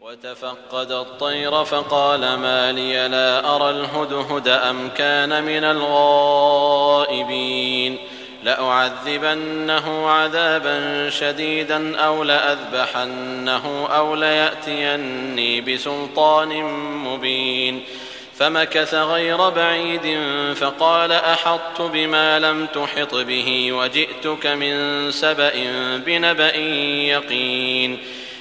وتفقد الطير فقال ما لي لا أرى الهدهد أم كان من الغائبين لأعذبنه عذابا شديدا أو لأذبحنه أو ليأتيني بسلطان مبين فمكث غير بعيد فقال أحطت بما لم تحط به وجئتك من سبأ بنبأ يقين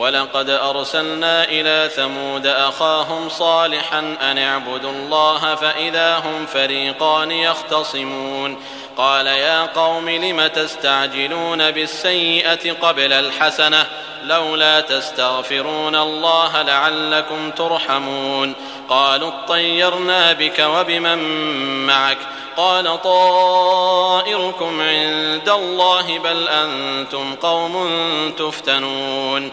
ولقد أرسلنا إلى ثمود أخاهم صالحا أن اعبدوا الله فإذا هم فريقان يختصمون. قال يا قوم لم تستعجلون بالسيئة قبل الحسنة؟ لولا تستغفرون الله لعلكم ترحمون. قالوا اطيرنا بك وبمن معك؟ قال طائركم عند الله بل أنتم قوم تفتنون.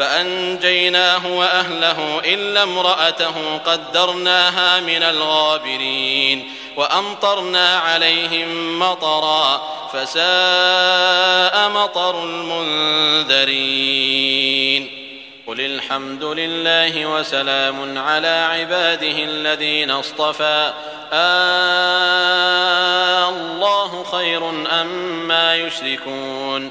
فأنجيناه وأهله إلا امرأته قدرناها من الغابرين وأمطرنا عليهم مطرا فساء مطر المنذرين قل الحمد لله وسلام على عباده الذين اصطفى آه الله خير أما ما يشركون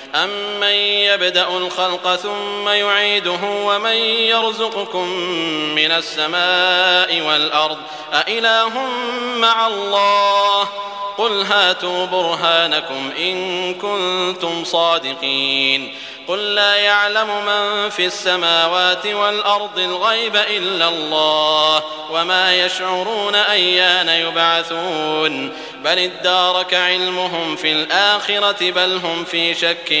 أمن يبدأ الخلق ثم يعيده ومن يرزقكم من السماء والأرض أإله مع الله قل هاتوا برهانكم إن كنتم صادقين قل لا يعلم من في السماوات والأرض الغيب إلا الله وما يشعرون أيان يبعثون بل ادارك علمهم في الآخرة بل هم في شك